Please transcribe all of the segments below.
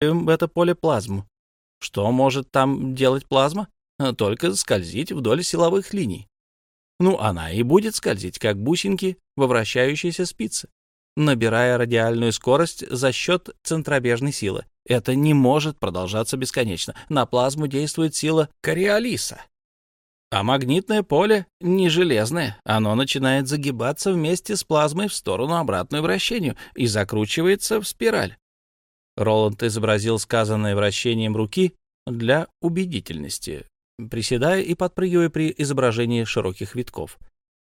это поле плазму. Что может там делать плазма? Только скользить вдоль силовых линий. Ну, она и будет скользить, как бусинки во вращающейся спице, набирая радиальную скорость за счет центробежной силы. Это не может продолжаться бесконечно. На плазму действует сила Кориолиса. А магнитное поле не железное. Оно начинает загибаться вместе с плазмой в сторону обратную вращению и закручивается в спираль. Роланд изобразил сказанное вращением руки для убедительности, приседая и подпрыгивая при изображении широких витков.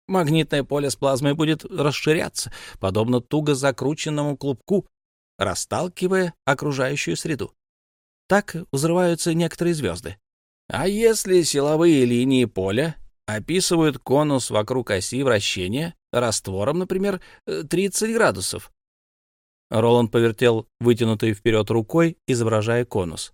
Магнитное поле с плазмой будет расширяться, подобно туго закрученному клубку, расталкивая окружающую среду. Так взрываются некоторые звезды. А если силовые линии поля описывают конус вокруг оси вращения раствором, например, 30 градусов, Роланд повертел вытянутой вперед рукой, изображая конус.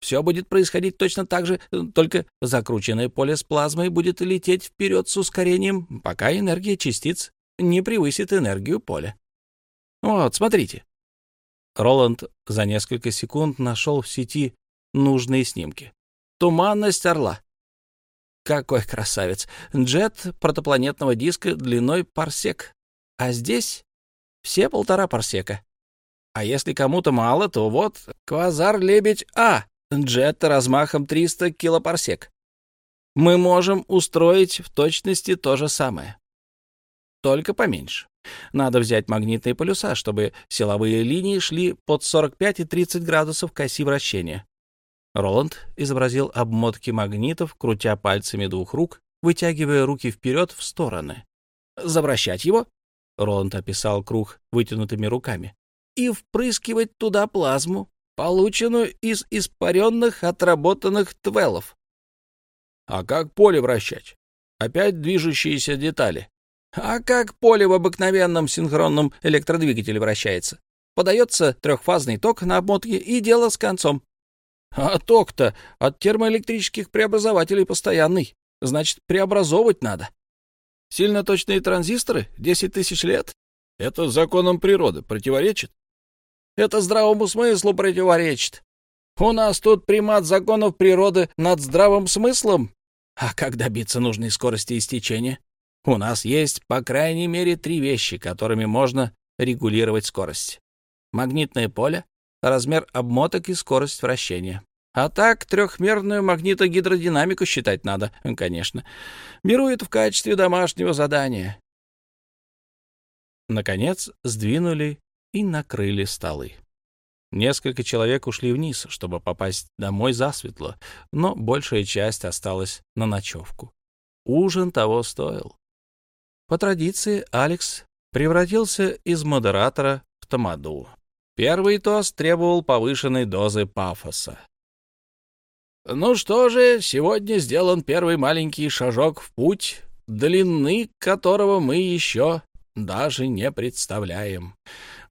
Все будет происходить точно так же, только закрученное поле с плазмой будет лететь вперед с ускорением, пока энергия частиц не превысит энергию поля. Вот, смотрите. Роланд за несколько секунд нашел в сети нужные снимки. Туманность орла. Какой красавец! Джет протопланетного диска длиной парсек. А здесь все полтора парсека. А если кому-то мало, то вот квазар-лебедь А, джет размахом 300 килопарсек. Мы можем устроить в точности то же самое. Только поменьше. Надо взять магнитные полюса, чтобы силовые линии шли под 45 и 30 градусов к оси вращения. Роланд изобразил обмотки магнитов, крутя пальцами двух рук, вытягивая руки вперед в стороны. «Завращать его?» Роланд описал круг вытянутыми руками и впрыскивать туда плазму, полученную из испаренных отработанных твелов. А как поле вращать? Опять движущиеся детали. А как поле в обыкновенном синхронном электродвигателе вращается? Подается трехфазный ток на обмотке, и дело с концом. А ток-то от термоэлектрических преобразователей постоянный. Значит, преобразовывать надо. Сильно точные транзисторы? Десять тысяч лет? Это законам природы противоречит? Это здравому смыслу противоречит. У нас тут примат законов природы над здравым смыслом. А как добиться нужной скорости истечения? У нас есть, по крайней мере, три вещи, которыми можно регулировать скорость. Магнитное поле, размер обмоток и скорость вращения. А так, трехмерную магнитогидродинамику считать надо, конечно. Беру это в качестве домашнего задания. Наконец, сдвинули и накрыли столы. Несколько человек ушли вниз, чтобы попасть домой засветло, но большая часть осталась на ночевку. Ужин того стоил. По традиции Алекс превратился из модератора в тамаду. Первый тост требовал повышенной дозы пафоса. «Ну что же, сегодня сделан первый маленький шажок в путь, длины которого мы еще даже не представляем.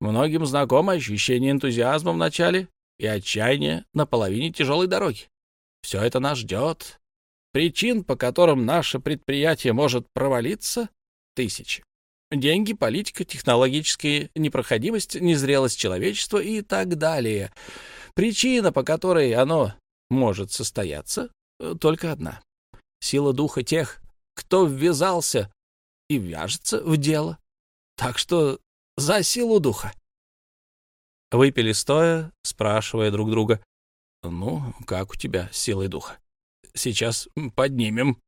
Многим знакомо ощущение энтузиазма в начале и отчаяния на половине тяжелой дороги. Все это нас ждет. Причин, по которым наше предприятие может провалиться, тысячи. Деньги, политика, технологическая непроходимость, незрелость человечества и так далее. Причина, по которой оно может состояться, только одна. Сила духа тех, кто ввязался и вяжется в дело. Так что за силу духа. Выпили стоя, спрашивая друг друга. «Ну, как у тебя с силой духа? Сейчас поднимем».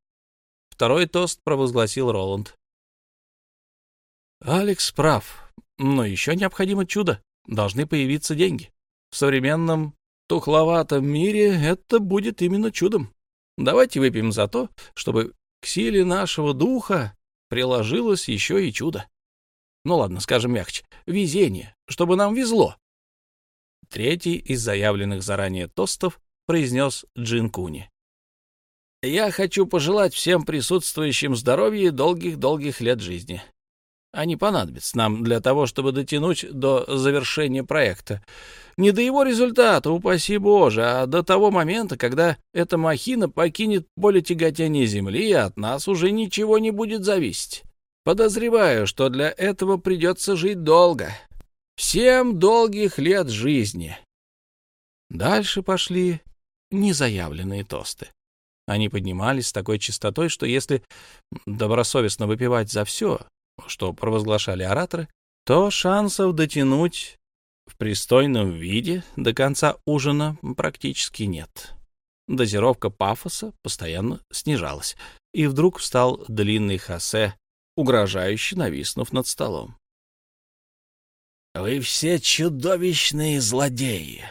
Второй тост провозгласил Роланд. «Алекс прав, но еще необходимо чудо. Должны появиться деньги. В современном тухловатом мире это будет именно чудом. Давайте выпьем за то, чтобы к силе нашего духа приложилось еще и чудо ну ладно, скажем мягче, везение, чтобы нам везло. Третий из заявленных заранее тостов произнес Джин Куни. «Я хочу пожелать всем присутствующим здоровья и долгих-долгих лет жизни. Они понадобятся нам для того, чтобы дотянуть до завершения проекта. Не до его результата, упаси Боже, а до того момента, когда эта махина покинет поле тяготения Земли, и от нас уже ничего не будет зависеть. Подозреваю, что для этого придется жить долго. Всем долгих лет жизни. Дальше пошли незаявленные тосты. Они поднимались с такой частотой, что если добросовестно выпивать за все, что провозглашали ораторы, то шансов дотянуть в пристойном виде до конца ужина практически нет. Дозировка пафоса постоянно снижалась, и вдруг встал длинный хосе, угрожающе нависнув над столом. «Вы все чудовищные злодеи!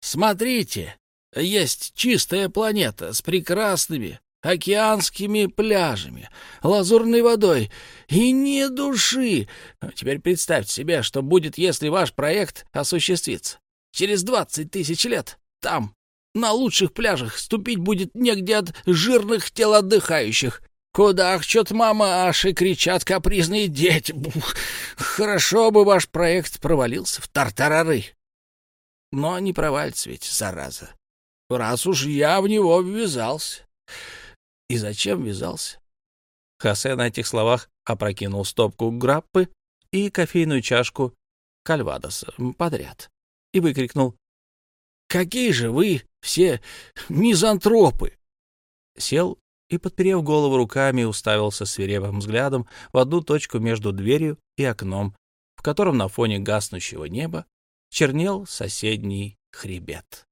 Смотрите, есть чистая планета с прекрасными океанскими пляжами, лазурной водой и ни души. Теперь представьте себе, что будет, если ваш проект осуществится. Через двадцать тысяч лет там, на лучших пляжах, ступить будет негде от жирных тел отдыхающих. Куда чё-то мамаши кричат капризные дети. Бух, хорошо бы ваш проект провалился в тартарары. Но не провалится ведь, зараза. Раз уж я в него ввязался. И зачем ввязался? Хосе на этих словах опрокинул стопку граппы и кофейную чашку кальвадоса подряд и выкрикнул «Какие же вы все мизантропы!» Сел и, подперев голову руками, уставился свирепым взглядом в одну точку между дверью и окном, в котором на фоне гаснущего неба чернел соседний хребет.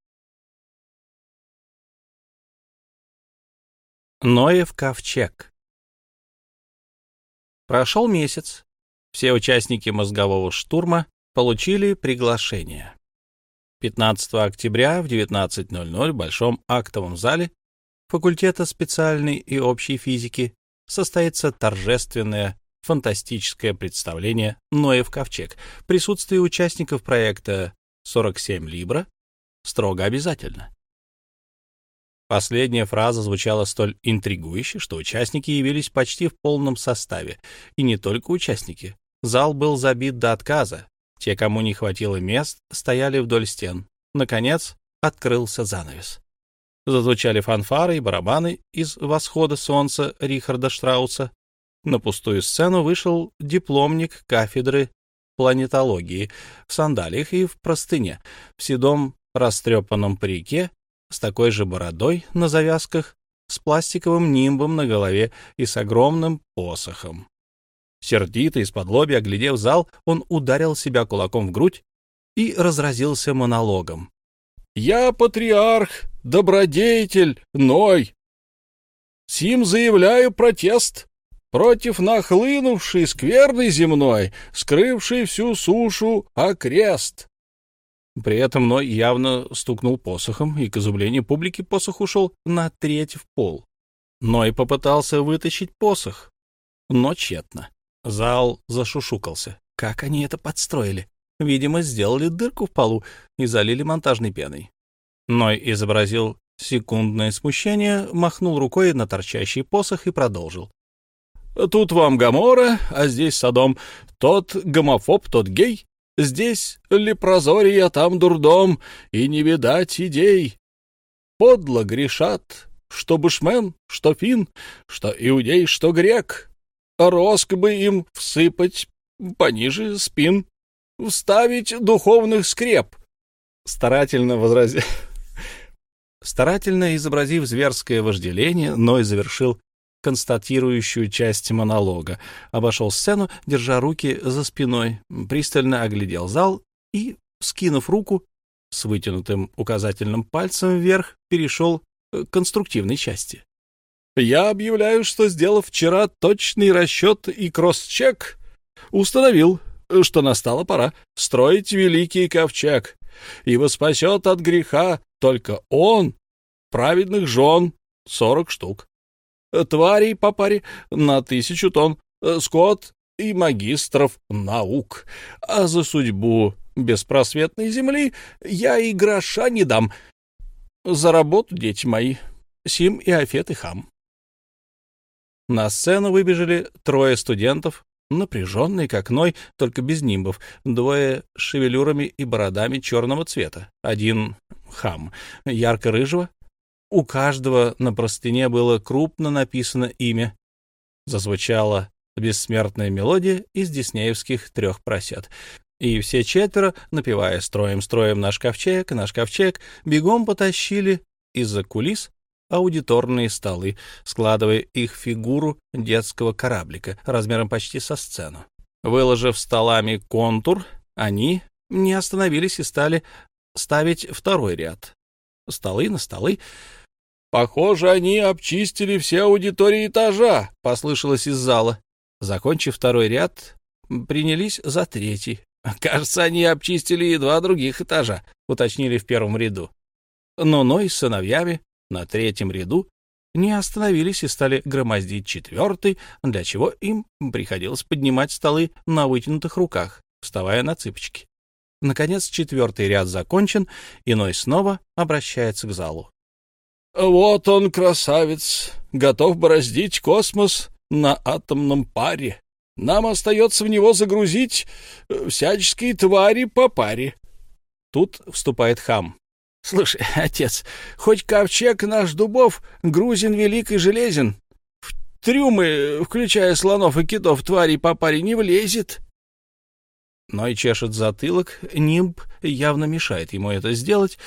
Ноев ковчег Прошел месяц. Все участники мозгового штурма получили приглашение. 15 октября в 19.00 в Большом актовом зале факультета специальной и общей физики состоится торжественное фантастическое представление «Ноев ковчег». Присутствие участников проекта 47 Либра строго обязательно. Последняя фраза звучала столь интригующе, что участники явились почти в полном составе. И не только участники. Зал был забит до отказа. Те, кому не хватило мест, стояли вдоль стен. Наконец, открылся занавес. Зазвучали фанфары и барабаны из «Восхода солнца» Рихарда Штрауса. На пустую сцену вышел дипломник кафедры планетологии в сандалиях и в простыне, в седом растрепанном парике с такой же бородой на завязках, с пластиковым нимбом на голове и с огромным посохом. Сердито из-под лобья, оглядев зал, он ударил себя кулаком в грудь и разразился монологом. «Я патриарх, добродетель, Ной. Сим заявляю протест против нахлынувшей скверной земной, скрывшей всю сушу окрест. При этом Ной явно стукнул посохом, и, к изумлению публики, посох ушел на треть в пол. Ной попытался вытащить посох, но тщетно. Зал зашушукался. Как они это подстроили? Видимо, сделали дырку в полу и залили монтажной пеной. Ной изобразил секундное смущение, махнул рукой на торчащий посох и продолжил. «Тут вам Гамора, а здесь Содом. Тот гомофоб, тот гей. Здесь лепрозория, там дурдом, и не видать идей. Подло грешат, что бушмен, что фин, что иудей, что грек. Роск бы им всыпать пониже спин, вставить духовных скреп. Старательно возразил... Старательно изобразив зверское вожделение, Ной завершил констатирующую часть монолога, обошел сцену, держа руки за спиной, пристально оглядел зал и, скинув руку с вытянутым указательным пальцем вверх, перешел к конструктивной части. «Я объявляю, что, сделав вчера точный расчет и кросс-чек, установил, что настала пора строить великий ковчег, ибо спасет от греха только он, праведных жен, сорок штук тварей по паре на тысячу тонн, э, скот и магистров наук. А за судьбу беспросветной земли я и гроша не дам. За работу, дети мои, Сим и Афет и Хам. На сцену выбежали трое студентов, напряженные, как Ной, только без нимбов, двое с шевелюрами и бородами черного цвета, один хам, ярко-рыжего, у каждого на простыне было крупно написано имя. Зазвучала бессмертная мелодия из диснеевских трех просят. И все четверо, напевая «Строим-строим наш ковчег, наш ковчег», бегом потащили из-за кулис аудиторные столы, складывая их фигуру детского кораблика размером почти со сцену. Выложив столами контур, они не остановились и стали ставить второй ряд. Столы на столы. «Похоже, они обчистили все аудитории этажа», — послышалось из зала. Закончив второй ряд, принялись за третий. «Кажется, они обчистили и два других этажа», — уточнили в первом ряду. Но Ной с сыновьями на третьем ряду не остановились и стали громоздить четвертый, для чего им приходилось поднимать столы на вытянутых руках, вставая на цыпочки. Наконец, четвертый ряд закончен, и Ной снова обращается к залу. «Вот он, красавец, готов бороздить космос на атомном паре. Нам остается в него загрузить э, всяческие твари по паре». Тут вступает хам. Слушай, отец, хоть ковчег наш дубов грузин велик и железен, в трюмы, включая слонов и китов, тварей по паре не влезет. Ной чешет затылок, нимб явно мешает ему это сделать.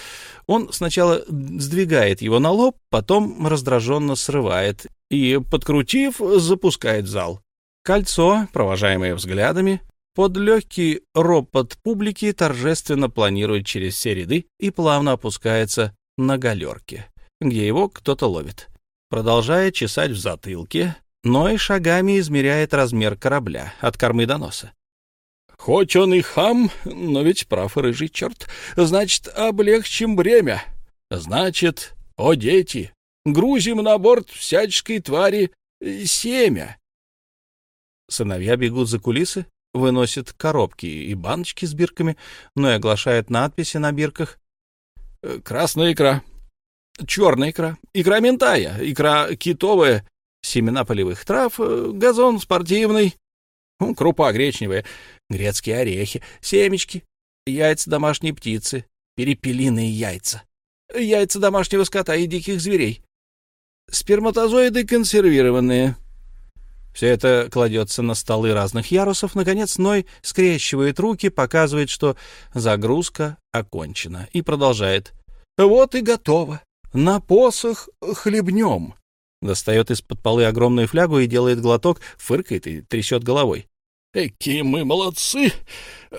Он сначала сдвигает его на лоб, потом раздраженно срывает и, подкрутив, запускает зал. Кольцо, провожаемое взглядами, под легкий ропот публики торжественно планирует через все ряды и плавно опускается на галерке, где его кто-то ловит. Продолжая чесать в затылке, Ной шагами измеряет размер корабля от кормы до носа. «Хоть он и хам, но ведь прав рыжий черт. Значит, облегчим бремя. Значит, о дети, грузим на борт всяческой твари семя». Сыновья бегут за кулисы, выносит коробки и баночки с бирками, но и оглашает надписи на бирках. «Э, «Красная икра», «Черная икра», «Икра ментая», «Икра китовая», «Семена полевых трав», э, «Газон спортивный», «Крупа гречневая», «Грецкие орехи», «Семечки», «Яйца домашней птицы», «Перепелиные яйца», «Яйца домашнего скота и диких зверей», «Сперматозоиды консервированные», все это кладется на столы разных ярусов. Наконец Ной скрещивает руки, показывает, что загрузка окончена, и продолжает. «Вот и готово. На посох хлебнем». Достает из-под полы огромную флягу и делает глоток, фыркает и трясет головой. «Какие мы молодцы!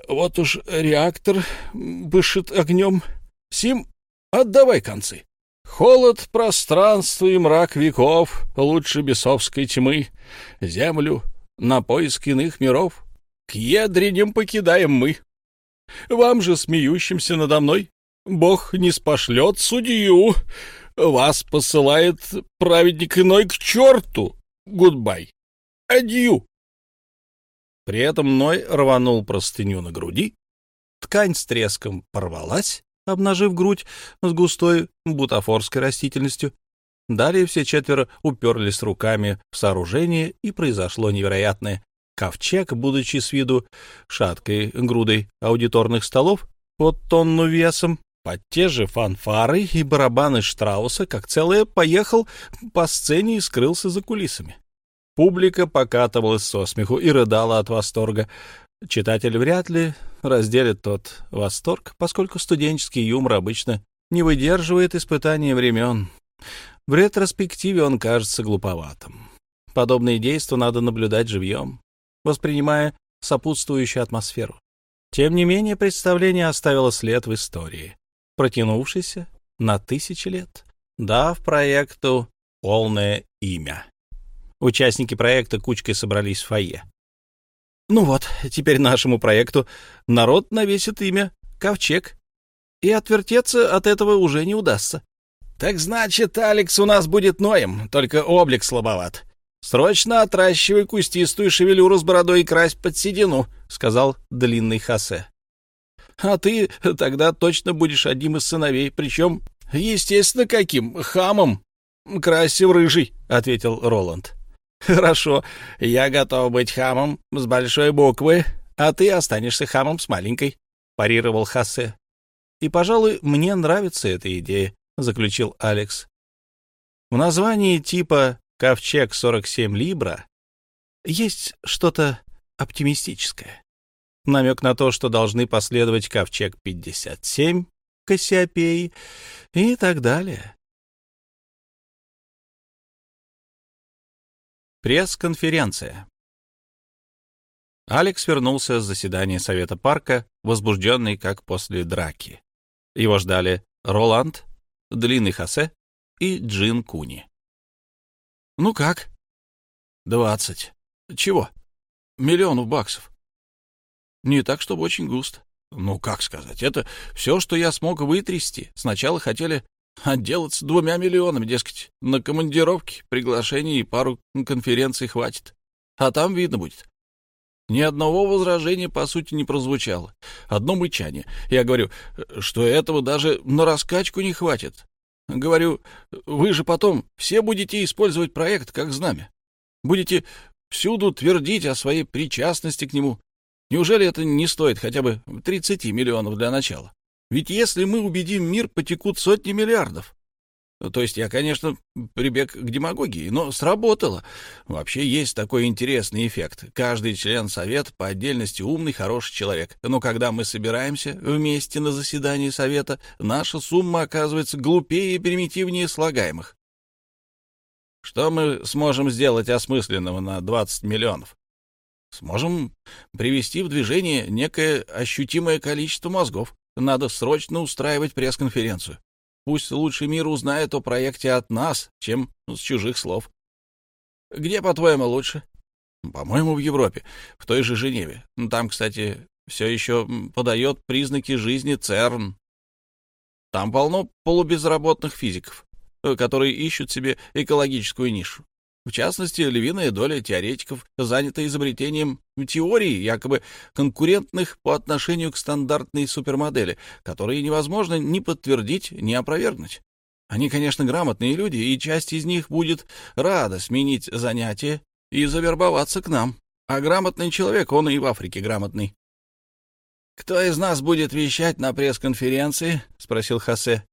Вот уж реактор бышит огнем. Сим, отдавай концы!» Холод пространства и мрак веков лучше бесовской тьмы. Землю на поиск иных миров к ядреням покидаем мы. Вам же, смеющимся надо мной, Бог не спошлет судью. Вас посылает праведник иной к черту. Goodbye. Адью. При этом Ной рванул простыню на груди, ткань с треском порвалась, обнажив грудь с густой бутафорской растительностью. Далее все четверо уперлись руками в сооружение, и произошло невероятное. Ковчег, будучи с виду шаткой грудой аудиторных столов под тонну весом, под те же фанфары и барабаны Штрауса, как целое, поехал по сцене и скрылся за кулисами. Публика покатывалась со смеху и рыдала от восторга. Читатель вряд ли разделит тот восторг, поскольку студенческий юмор обычно не выдерживает испытания времен. В ретроспективе он кажется глуповатым. Подобные действия надо наблюдать живьем, воспринимая сопутствующую атмосферу. Тем не менее, представление оставило след в истории, протянувшийся на тысячи лет, дав проекту полное имя. Участники проекта кучкой собрались в фойе. Ну вот, теперь нашему проекту народ навесит имя Ковчег, и отвертеться от этого уже не удастся. Так значит, Алекс у нас будет Ноем, только облик слабоват. Срочно отращивай кустистую шевелюру с бородой и крась под седину, сказал длинный Хосе. А ты тогда точно будешь одним из сыновей, причем, естественно, каким? Хамом. Красив рыжий, ответил Роланд. «Хорошо, я готов быть хамом с большой буквы, а ты останешься хамом с маленькой», — парировал Хасе. «И, пожалуй, мне нравится эта идея», — заключил Алекс. В названии типа «Ковчег 47 Либра» есть что-то оптимистическое. Намек на то, что должны последовать ковчег 57, Кассиопеи и так далее. Пресс-конференция. Алекс вернулся с заседания Совета парка, возбужденный, как после драки. Его ждали Роланд, Длинный Хосе и Джин Куни. «Ну как?» «Двадцать. Чего?» «Миллионов баксов». «Не так, чтобы очень густо. Ну, как сказать, это все, что я смог вытрясти. Сначала хотели отделаться двумя миллионами, дескать, на командировки, приглашения и пару конференций хватит. А там видно будет. Ни одного возражения, по сути, не прозвучало. Одно мычание. Я говорю, что этого даже на раскачку не хватит. Говорю, вы же потом все будете использовать проект как знамя. Будете всюду твердить о своей причастности к нему. Неужели это не стоит хотя бы 30 миллионов для начала? Ведь если мы убедим мир, потекут сотни миллиардов. То есть я, конечно, прибег к демагогии, но сработало. Вообще есть такой интересный эффект. Каждый член совета по отдельности умный, хороший человек. Но когда мы собираемся вместе на заседании совета, наша сумма оказывается глупее и примитивнее слагаемых. Что мы сможем сделать осмысленного на 20 миллионов? Сможем привести в движение некое ощутимое количество мозгов. Надо срочно устраивать пресс-конференцию. Пусть лучший мир узнает о проекте от нас, чем с чужих слов. Где, по-твоему, лучше? По-моему, в Европе, в той же Женеве. Там, кстати, все еще подает признаки жизни ЦЕРН. Там полно полубезработных физиков, э, которые ищут себе экологическую нишу. В частности, львиная доля теоретиков занята изобретением теорий, якобы конкурентных по отношению к стандартной супермодели, которые невозможно ни подтвердить, ни опровергнуть. Они, конечно, грамотные люди, и часть из них будет рада сменить занятие и завербоваться к нам. А грамотный человек, он и в Африке грамотный. «Кто из нас будет вещать на пресс-конференции?» — спросил Хосе.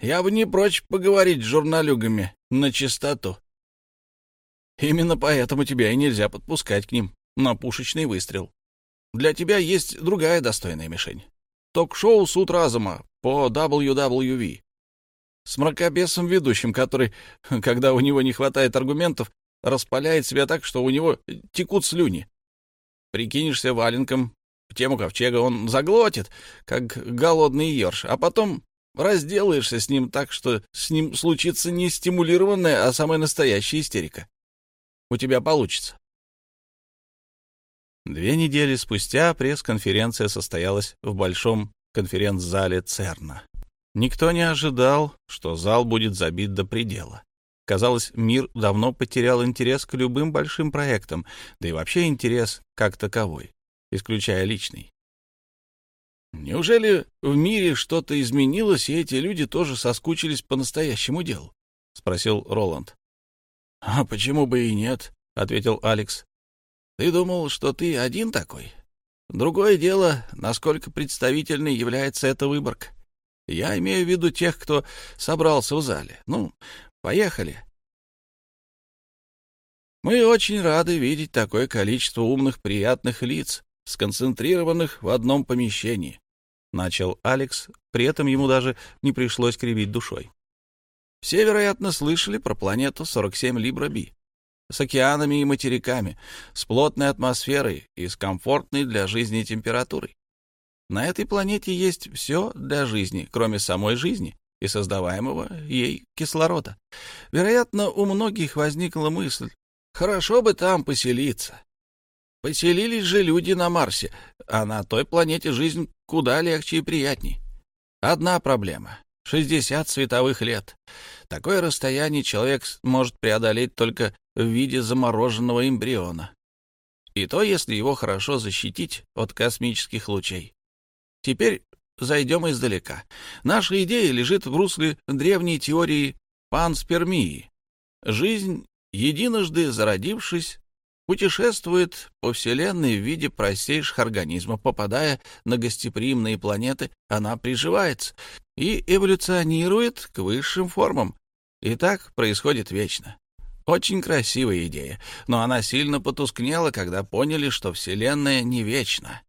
«Я бы не прочь поговорить с журналюгами на чистоту». Именно поэтому тебя и нельзя подпускать к ним на пушечный выстрел. Для тебя есть другая достойная мишень. Ток-шоу «Суд разума» по WWV. С мракобесом ведущим, который, когда у него не хватает аргументов, распаляет себя так, что у него текут слюни. Прикинешься валенком в тему ковчега, он заглотит, как голодный ерш, а потом разделаешься с ним так, что с ним случится не стимулированная, а самая настоящая истерика у тебя получится. Две недели спустя пресс-конференция состоялась в большом конференц-зале ЦЕРНа. Никто не ожидал, что зал будет забит до предела. Казалось, мир давно потерял интерес к любым большим проектам, да и вообще интерес как таковой, исключая личный. Неужели в мире что-то изменилось, и эти люди тоже соскучились по настоящему делу? — спросил Роланд. «А почему бы и нет?» — ответил Алекс. «Ты думал, что ты один такой? Другое дело, насколько представительной является эта выборка. Я имею в виду тех, кто собрался в зале. Ну, поехали». Мы очень рады видеть такое количество умных, приятных лиц, сконцентрированных в одном помещении, — начал Алекс, при этом ему даже не пришлось кривить душой. Все, вероятно, слышали про планету 47 Либра-Би с океанами и материками, с плотной атмосферой и с комфортной для жизни температурой. На этой планете есть все для жизни, кроме самой жизни и создаваемого ей кислорода. Вероятно, у многих возникла мысль, хорошо бы там поселиться. Поселились же люди на Марсе, а на той планете жизнь куда легче и приятней. Одна проблема 60 световых лет. Такое расстояние человек может преодолеть только в виде замороженного эмбриона. И то, если его хорошо защитить от космических лучей. Теперь зайдем издалека. Наша идея лежит в русле древней теории панспермии. Жизнь, единожды зародившись, путешествует по Вселенной в виде простейших организмов. Попадая на гостеприимные планеты, она приживается и эволюционирует к высшим формам. И так происходит вечно. Очень красивая идея, но она сильно потускнела, когда поняли, что Вселенная не вечна.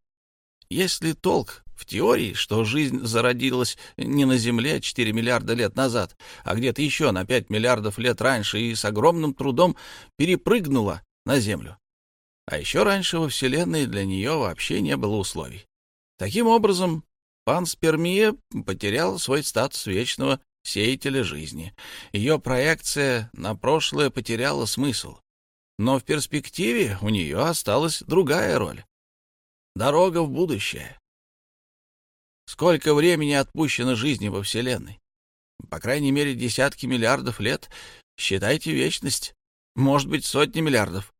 есть ли толк в теории, что жизнь зародилась не на Земле 4 миллиарда лет назад, а где-то еще на 5 миллиардов лет раньше и с огромным трудом перепрыгнула на Землю. А еще раньше во Вселенной для нее вообще не было условий. Таким образом, панспермия потерял свой статус вечного сеятеля жизни. Ее проекция на прошлое потеряла смысл. Но в перспективе у нее осталась другая роль. Дорога в будущее. Сколько времени отпущено жизни во Вселенной? По крайней мере, десятки миллиардов лет. Считайте вечность. Может быть, сотни миллиардов.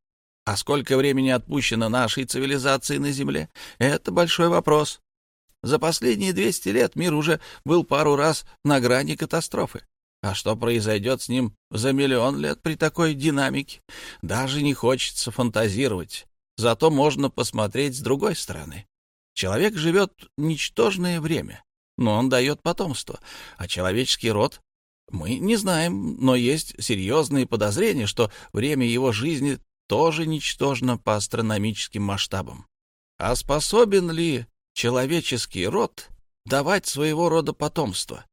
А сколько времени отпущено нашей цивилизации на Земле? Это большой вопрос. За последние 200 лет мир уже был пару раз на грани катастрофы. А что произойдет с ним за миллион лет при такой динамике? Даже не хочется фантазировать. Зато можно посмотреть с другой стороны. Человек живет ничтожное время, но он дает потомство, а человеческий род мы не знаем, но есть серьезные подозрения, что время его жизни тоже ничтожно по астрономическим масштабам. А способен ли человеческий род давать своего рода потомство?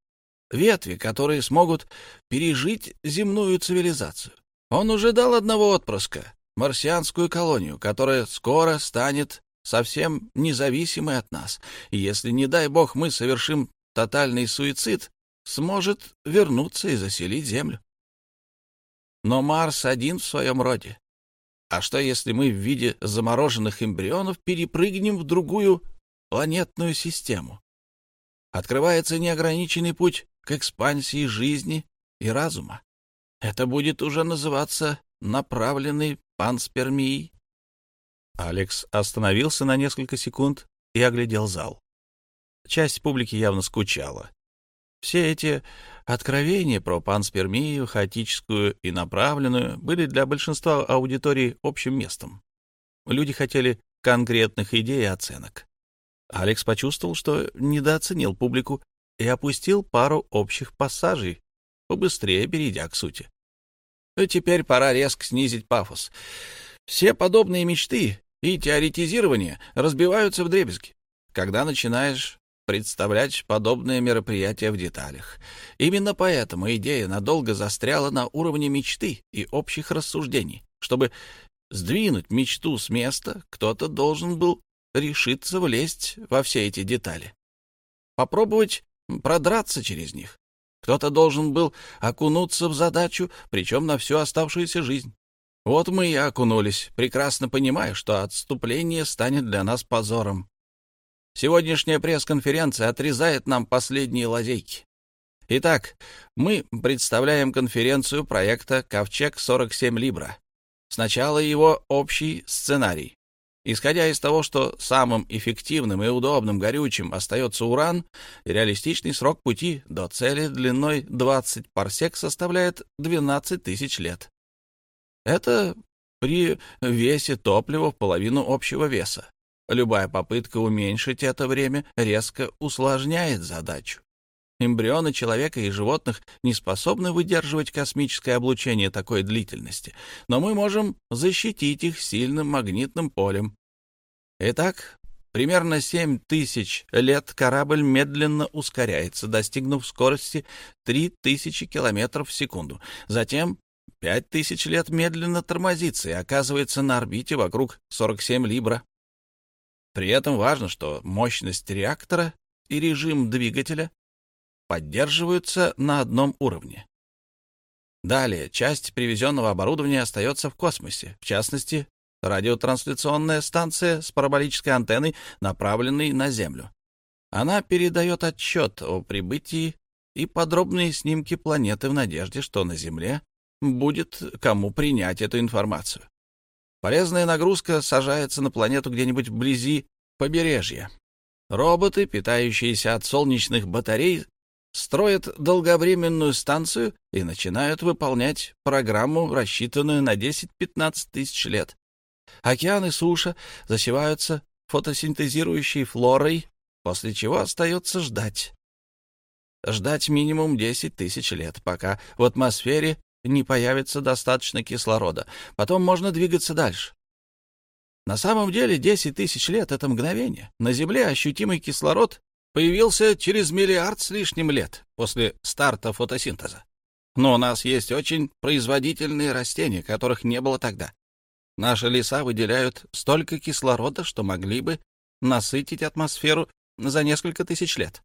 Ветви, которые смогут пережить земную цивилизацию. Он уже дал одного отпрыска, марсианскую колонию, которая скоро станет совсем независимый от нас, и если, не дай бог, мы совершим тотальный суицид, сможет вернуться и заселить Землю. Но Марс один в своем роде. А что, если мы в виде замороженных эмбрионов перепрыгнем в другую планетную систему? Открывается неограниченный путь к экспансии жизни и разума. Это будет уже называться направленной панспермией. Алекс остановился на несколько секунд и оглядел зал. Часть публики явно скучала. Все эти откровения про панспермию, хаотическую и направленную, были для большинства аудитории общим местом. Люди хотели конкретных идей и оценок. Алекс почувствовал, что недооценил публику и опустил пару общих пассажей, побыстрее перейдя к сути. Теперь пора резко снизить пафос. Все подобные мечты и теоретизирование разбиваются в дребезги, когда начинаешь представлять подобные мероприятия в деталях. Именно поэтому идея надолго застряла на уровне мечты и общих рассуждений. Чтобы сдвинуть мечту с места, кто-то должен был решиться влезть во все эти детали. Попробовать продраться через них. Кто-то должен был окунуться в задачу, причем на всю оставшуюся жизнь. Вот мы и окунулись, прекрасно понимая, что отступление станет для нас позором. Сегодняшняя пресс-конференция отрезает нам последние лазейки. Итак, мы представляем конференцию проекта «Ковчег-47 Либра». Сначала его общий сценарий. Исходя из того, что самым эффективным и удобным горючим остается уран, реалистичный срок пути до цели длиной 20 парсек составляет 12 тысяч лет. Это при весе топлива в половину общего веса. Любая попытка уменьшить это время резко усложняет задачу. Эмбрионы человека и животных не способны выдерживать космическое облучение такой длительности, но мы можем защитить их сильным магнитным полем. Итак, примерно 7 тысяч лет корабль медленно ускоряется, достигнув скорости 3000 километров в секунду. Затем Пять тысяч лет медленно тормозится и оказывается на орбите вокруг 47 Либра. При этом важно, что мощность реактора и режим двигателя поддерживаются на одном уровне. Далее, часть привезенного оборудования остается в космосе, в частности, радиотрансляционная станция с параболической антенной, направленной на Землю. Она передает отчет о прибытии и подробные снимки планеты в надежде, что на Земле будет кому принять эту информацию. Полезная нагрузка сажается на планету где-нибудь вблизи побережья. Роботы, питающиеся от солнечных батарей, строят долговременную станцию и начинают выполнять программу, рассчитанную на 10-15 тысяч лет. Океаны суша засеваются фотосинтезирующей флорой, после чего остается ждать. Ждать минимум 10 тысяч лет, пока в атмосфере не появится достаточно кислорода. Потом можно двигаться дальше. На самом деле 10 тысяч лет — это мгновение. На Земле ощутимый кислород появился через миллиард с лишним лет после старта фотосинтеза. Но у нас есть очень производительные растения, которых не было тогда. Наши леса выделяют столько кислорода, что могли бы насытить атмосферу за несколько тысяч лет.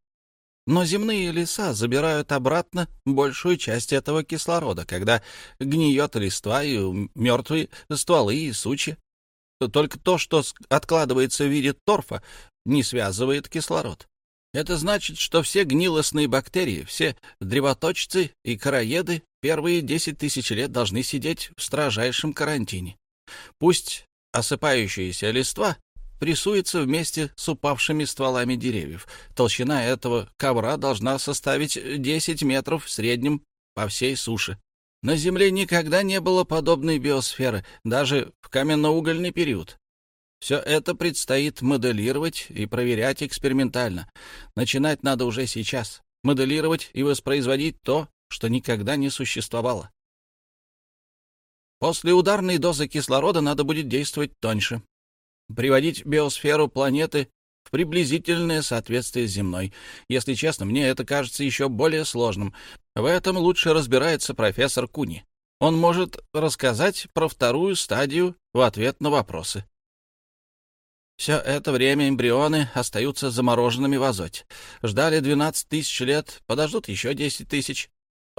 Но земные леса забирают обратно большую часть этого кислорода, когда гниет листва и мертвые стволы и сучья. Только то, что откладывается в виде торфа, не связывает кислород. Это значит, что все гнилостные бактерии, все древоточцы и короеды первые 10 тысяч лет должны сидеть в строжайшем карантине. Пусть осыпающиеся листва прессуется вместе с упавшими стволами деревьев. Толщина этого ковра должна составить 10 метров в среднем по всей суше. На Земле никогда не было подобной биосферы, даже в каменноугольный период. Все это предстоит моделировать и проверять экспериментально. Начинать надо уже сейчас. Моделировать и воспроизводить то, что никогда не существовало. После ударной дозы кислорода надо будет действовать тоньше. Приводить биосферу планеты в приблизительное соответствие с земной. Если честно, мне это кажется еще более сложным. В этом лучше разбирается профессор Куни. Он может рассказать про вторую стадию в ответ на вопросы. Все это время эмбрионы остаются замороженными в азоте. Ждали 12 тысяч лет, подождут еще 10 тысяч.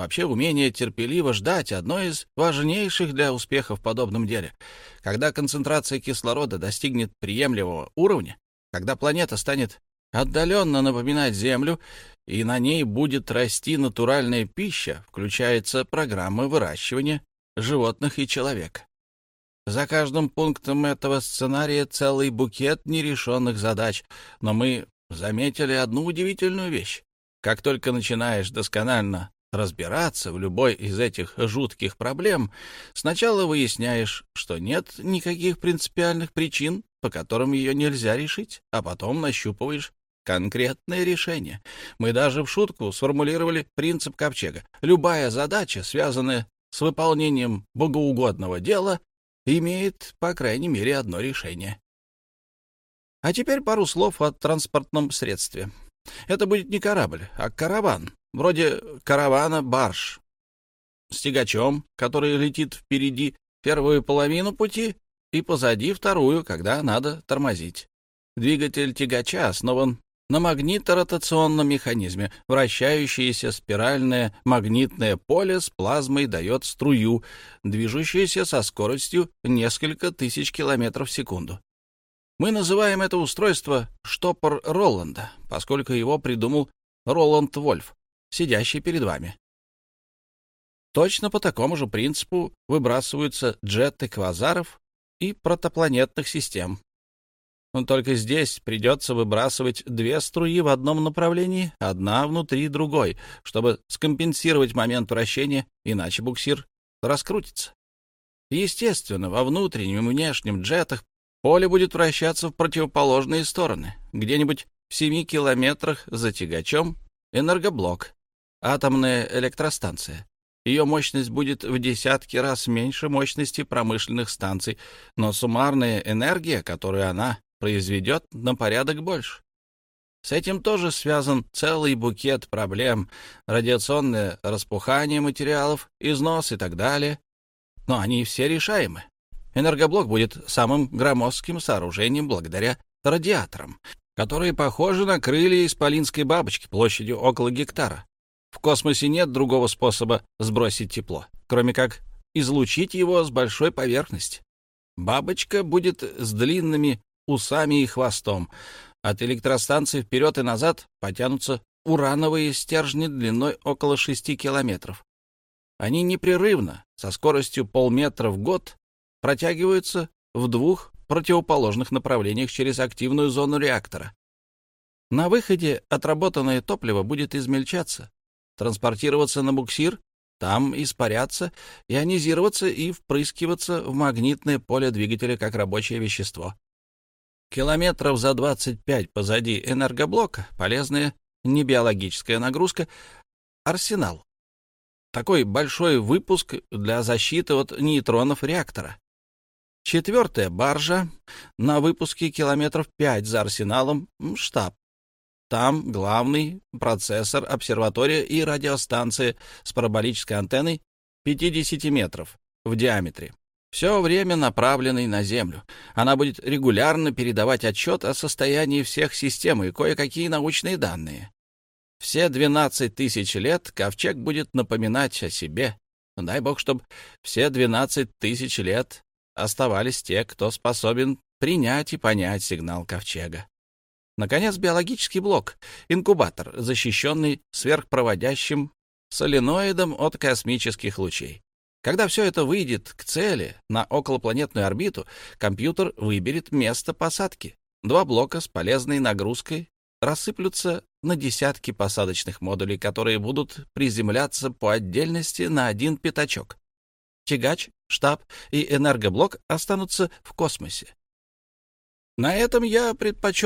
Вообще, умение терпеливо ждать — одно из важнейших для успеха в подобном деле. Когда концентрация кислорода достигнет приемлемого уровня, когда планета станет отдаленно напоминать Землю, и на ней будет расти натуральная пища, включается программа выращивания животных и человека. За каждым пунктом этого сценария целый букет нерешенных задач, но мы заметили одну удивительную вещь. Как только начинаешь досконально разбираться в любой из этих жутких проблем, сначала выясняешь, что нет никаких принципиальных причин, по которым ее нельзя решить, а потом нащупываешь конкретное решение. Мы даже в шутку сформулировали принцип ковчега. Любая задача, связанная с выполнением богоугодного дела, имеет, по крайней мере, одно решение. А теперь пару слов о транспортном средстве. Это будет не корабль, а караван, вроде каравана-барж, с тягачом, который летит впереди первую половину пути и позади вторую, когда надо тормозить. Двигатель тягача основан на магниторотационном механизме. Вращающееся спиральное магнитное поле с плазмой дает струю, движущуюся со скоростью несколько тысяч километров в секунду. Мы называем это устройство штопор Роланда, поскольку его придумал Роланд Вольф, сидящий перед вами. Точно по такому же принципу выбрасываются джеты квазаров и протопланетных систем, но только здесь придется выбрасывать две струи в одном направлении, одна внутри другой, чтобы скомпенсировать момент вращения, иначе буксир раскрутится. Естественно, во внутреннем и внешнем джетах поле будет вращаться в противоположные стороны. Где-нибудь в 7 километрах за тягачом энергоблок, атомная электростанция. Ее мощность будет в десятки раз меньше мощности промышленных станций, но суммарная энергия, которую она произведет на порядок больше. С этим тоже связан целый букет проблем, радиационное распухание материалов, износ и так далее. Но они все решаемы. Энергоблок будет самым громоздким сооружением благодаря радиаторам, которые похожи на крылья исполинской бабочки площадью около гектара. В космосе нет другого способа сбросить тепло, кроме как излучить его с большой поверхности. Бабочка будет с длинными усами и хвостом. От электростанции вперед и назад потянутся урановые стержни длиной около 6 километров. Они непрерывно, со скоростью полметра в год, протягиваются в двух противоположных направлениях через активную зону реактора. На выходе отработанное топливо будет измельчаться, транспортироваться на буксир, там испаряться, ионизироваться и впрыскиваться в магнитное поле двигателя как рабочее вещество. Километров за 25 позади энергоблока полезная небиологическая нагрузка — арсенал. Такой большой выпуск для защиты от нейтронов реактора. Четвертая баржа на выпуске километров пять за арсеналом штаб. Там главный процессор, обсерватория и радиостанция с параболической антенной 50 метров в диаметре. Все время направленной на Землю. Она будет регулярно передавать отчет о состоянии всех систем и кое-какие научные данные. Все 12 тысяч лет ковчег будет напоминать о себе. Дай бог, чтобы все 12 тысяч лет оставались те, кто способен принять и понять сигнал ковчега. Наконец, биологический блок, инкубатор, защищенный сверхпроводящим соленоидом от космических лучей. Когда все это выйдет к цели на околопланетную орбиту, компьютер выберет место посадки. Два блока с полезной нагрузкой рассыплются на десятки посадочных модулей, которые будут приземляться по отдельности на один пятачок. Тягач, штаб и энергоблок останутся в космосе. На этом я предпочел